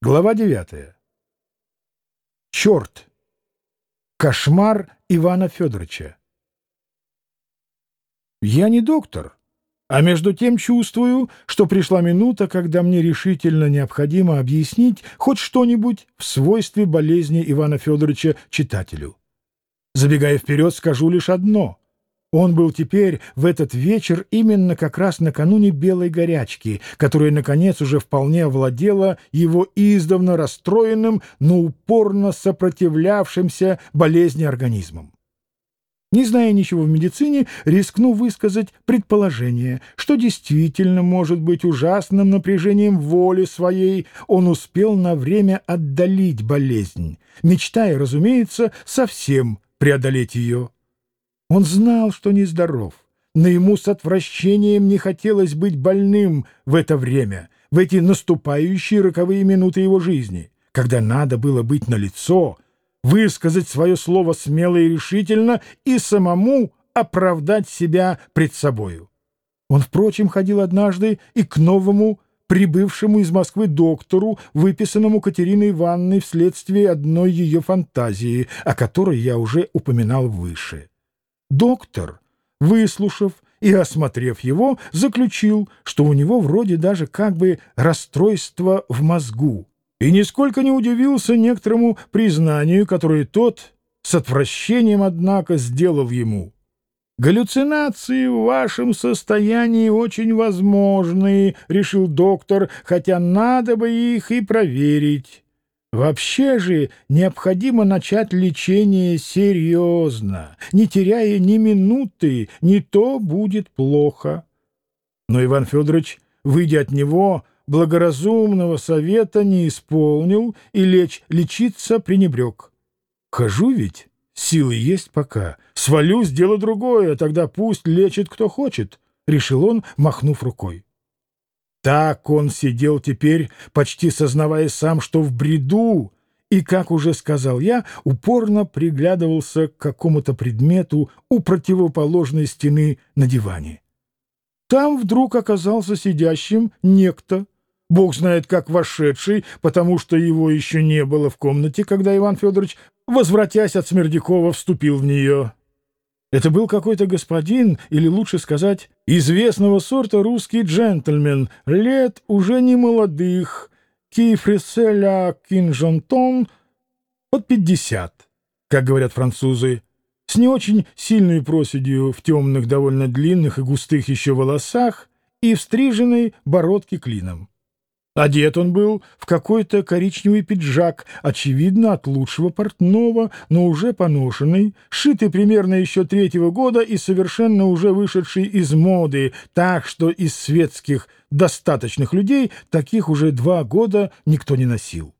Глава 9. Черт. Кошмар Ивана Федоровича. Я не доктор, а между тем чувствую, что пришла минута, когда мне решительно необходимо объяснить хоть что-нибудь в свойстве болезни Ивана Федоровича читателю. Забегая вперед, скажу лишь одно — он был теперь в этот вечер именно как раз накануне белой горячки, которая, наконец, уже вполне овладела его издавна расстроенным, но упорно сопротивлявшимся болезни организмом. Не зная ничего в медицине, рискну высказать предположение, что действительно может быть ужасным напряжением воли своей он успел на время отдалить болезнь, мечтая, разумеется, совсем преодолеть ее. Он знал, что нездоров, но ему с отвращением не хотелось быть больным в это время, в эти наступающие роковые минуты его жизни, когда надо было быть налицо, высказать свое слово смело и решительно и самому оправдать себя пред собою. Он, впрочем, ходил однажды и к новому, прибывшему из Москвы доктору, выписанному Катериной Ивановной вследствие одной ее фантазии, о которой я уже упоминал выше. Доктор, выслушав и осмотрев его, заключил, что у него вроде даже как бы расстройство в мозгу, и нисколько не удивился некоторому признанию, которое тот с отвращением, однако, сделал ему. «Галлюцинации в вашем состоянии очень возможны», — решил доктор, «хотя надо бы их и проверить». Вообще же необходимо начать лечение серьезно, не теряя ни минуты, не то будет плохо. Но Иван Федорович, выйдя от него, благоразумного совета не исполнил и лечь лечиться пренебрег. Хожу ведь, силы есть пока, свалюсь, дело другое, тогда пусть лечит кто хочет, — решил он, махнув рукой. Так он сидел теперь, почти сознавая сам, что в бреду, и, как уже сказал я, упорно приглядывался к какому-то предмету у противоположной стены на диване. Там вдруг оказался сидящим некто, бог знает как вошедший, потому что его еще не было в комнате, когда Иван Федорович, возвратясь от Смердякова, вступил в нее. Это был какой-то господин, или лучше сказать, известного сорта русский джентльмен, лет уже не молодых, кифриселя кинжонтон, под пятьдесят, как говорят французы, с не очень сильной проседью в темных, довольно длинных и густых еще волосах и в стриженной бородке клином. Одет он был в какой-то коричневый пиджак, очевидно, от лучшего портного, но уже поношенный, шитый примерно еще третьего года и совершенно уже вышедший из моды, так что из светских достаточных людей таких уже два года никто не носил.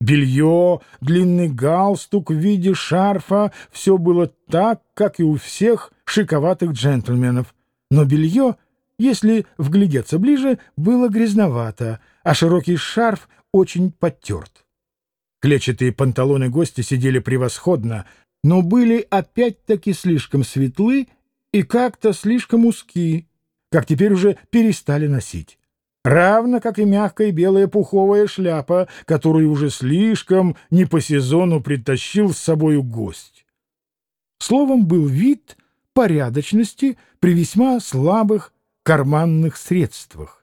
Белье, длинный галстук в виде шарфа — все было так, как и у всех шиковатых джентльменов. Но белье — если вглядеться ближе, было грязновато, а широкий шарф очень подтерт. Клетчатые панталоны гостя сидели превосходно, но были опять-таки слишком светлы и как-то слишком узки, как теперь уже перестали носить. Равно как и мягкая белая пуховая шляпа, которую уже слишком не по сезону притащил с собою гость. Словом, был вид порядочности при весьма слабых карманных средствах.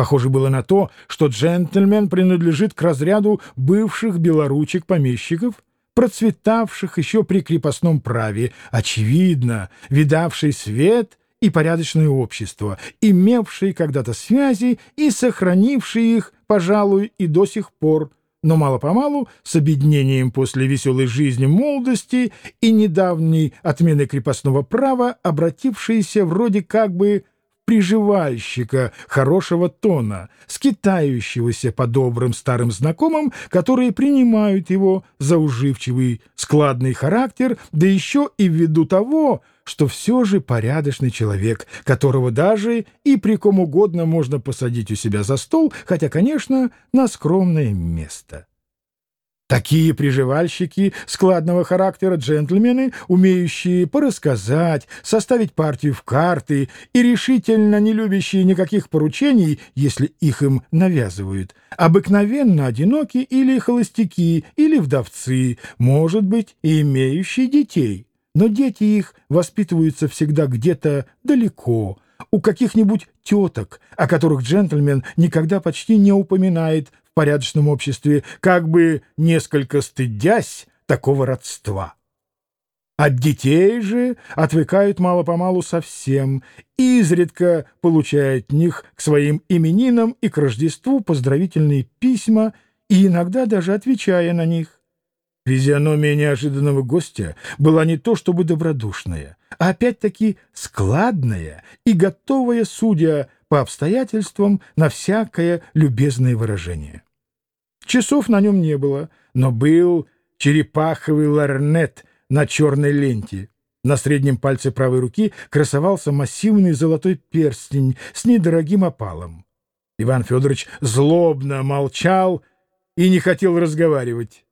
Похоже было на то, что джентльмен принадлежит к разряду бывших белоручек-помещиков, процветавших еще при крепостном праве, очевидно, видавший свет и порядочное общество, имевший когда-то связи и сохранивший их, пожалуй, и до сих пор, но мало-помалу, с обеднением после веселой жизни молодости и недавней отмены крепостного права, обратившиеся вроде как бы приживальщика хорошего тона, скитающегося по добрым старым знакомым, которые принимают его за уживчивый складный характер, да еще и ввиду того, что все же порядочный человек, которого даже и при ком угодно можно посадить у себя за стол, хотя, конечно, на скромное место. Такие приживальщики складного характера джентльмены, умеющие порассказать, составить партию в карты и решительно не любящие никаких поручений, если их им навязывают, обыкновенно одиноки или холостяки, или вдовцы, может быть, и имеющие детей. Но дети их воспитываются всегда где-то далеко, у каких-нибудь теток, о которых джентльмен никогда почти не упоминает порядочном обществе, как бы несколько стыдясь такого родства. От детей же отвыкают мало-помалу совсем, изредка получая от них к своим именинам и к Рождеству поздравительные письма и иногда даже отвечая на них. Физиономия неожиданного гостя была не то чтобы добродушная, а опять-таки складная и готовая, судя по обстоятельствам, на всякое любезное выражение. Часов на нем не было, но был черепаховый ларнет на черной ленте. На среднем пальце правой руки красовался массивный золотой перстень с недорогим опалом. Иван Федорович злобно молчал и не хотел разговаривать.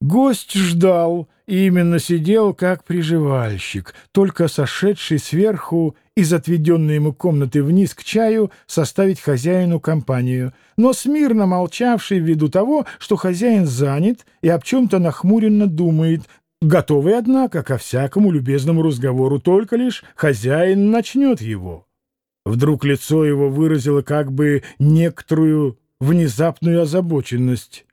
Гость ждал именно сидел как приживальщик, только сошедший сверху из отведенной ему комнаты вниз к чаю составить хозяину компанию, но смирно молчавший ввиду того, что хозяин занят и об чем-то нахмуренно думает, готовый, однако, ко всякому любезному разговору, только лишь хозяин начнет его. Вдруг лицо его выразило как бы некоторую внезапную озабоченность.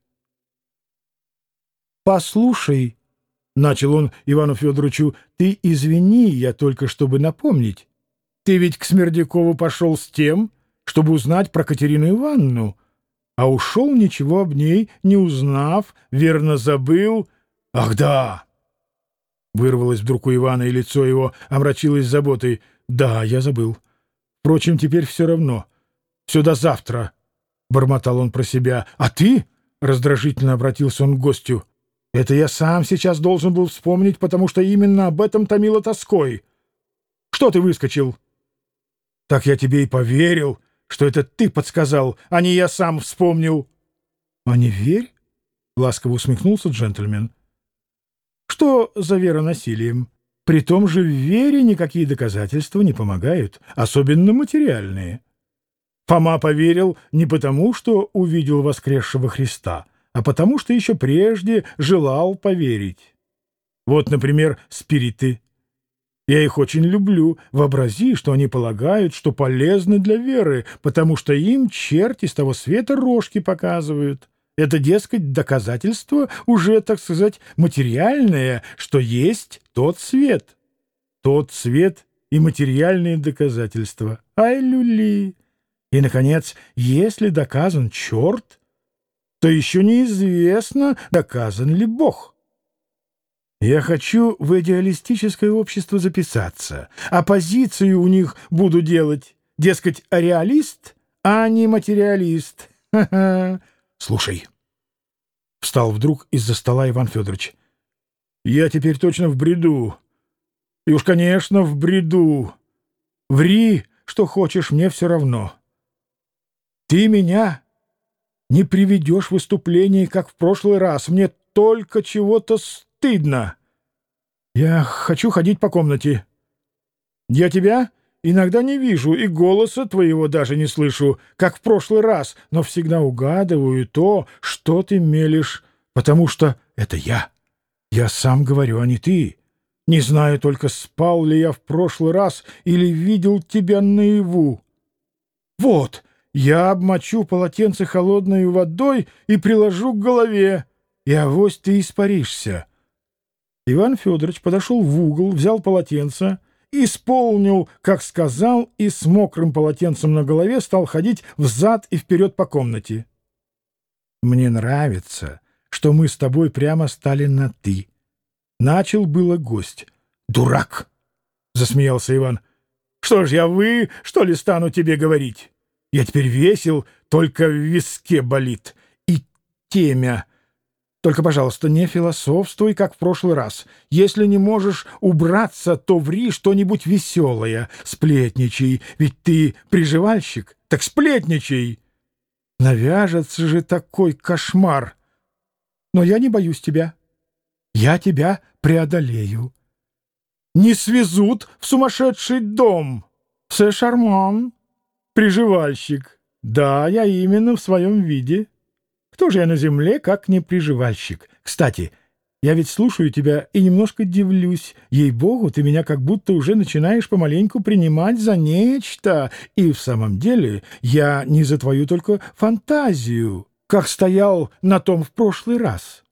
«Послушай», — начал он Ивану Федоровичу, — «ты извини, я только чтобы напомнить. Ты ведь к Смердякову пошел с тем, чтобы узнать про Катерину Ивановну, а ушел, ничего об ней не узнав, верно забыл. Ах да!» Вырвалось вдруг у Ивана, и лицо его омрачилось заботой. «Да, я забыл. Впрочем, теперь все равно. Сюда завтра», — бормотал он про себя. «А ты?» — раздражительно обратился он к гостю. Это я сам сейчас должен был вспомнить, потому что именно об этом томило тоской. Что ты выскочил? Так я тебе и поверил, что это ты подсказал, а не я сам вспомнил. А не верь? Ласково усмехнулся джентльмен. Что за вера насилием? При том же в вере никакие доказательства не помогают, особенно материальные. Фома поверил не потому, что увидел воскресшего Христа — а потому что еще прежде желал поверить. Вот, например, спириты. Я их очень люблю. Вообрази, что они полагают, что полезны для веры, потому что им черти с того света рожки показывают. Это, дескать, доказательство уже, так сказать, материальное, что есть тот свет. Тот свет и материальные доказательства. Ай, люли! И, наконец, если доказан черт, то еще неизвестно, доказан ли Бог. Я хочу в идеалистическое общество записаться, а позицию у них буду делать, дескать, реалист, а не материалист. Слушай, встал вдруг из-за стола Иван Федорович. Я теперь точно в бреду. И уж, конечно, в бреду. Ври, что хочешь, мне все равно. Ты меня не приведешь выступление, как в прошлый раз. Мне только чего-то стыдно. Я хочу ходить по комнате. Я тебя иногда не вижу, и голоса твоего даже не слышу, как в прошлый раз, но всегда угадываю то, что ты мелешь, потому что это я. Я сам говорю, а не ты. Не знаю только, спал ли я в прошлый раз или видел тебя наяву. Вот, я обмочу полотенце холодной водой и приложу к голове, и авось ты испаришься. Иван Федорович подошел в угол, взял полотенце, исполнил, как сказал, и с мокрым полотенцем на голове стал ходить взад и вперед по комнате. «Мне нравится, что мы с тобой прямо стали на «ты». Начал было гость. «Дурак!» — засмеялся Иван. «Что ж я вы, что ли, стану тебе говорить?» Я теперь весел, только в виске болит. И темя. Только, пожалуйста, не философствуй, как в прошлый раз. Если не можешь убраться, то ври что-нибудь веселое. Сплетничай, ведь ты приживальщик. Так сплетничай. Навяжется же такой кошмар. Но я не боюсь тебя. Я тебя преодолею. Не свезут в сумасшедший дом. Се шарман. Приживальщик. Да, я именно в своем виде. Кто же я на земле, как не приживальщик? Кстати, я ведь слушаю тебя и немножко дивлюсь. Ей-богу, ты меня как будто уже начинаешь помаленьку принимать за нечто. И в самом деле я не за твою только фантазию, как стоял на том в прошлый раз.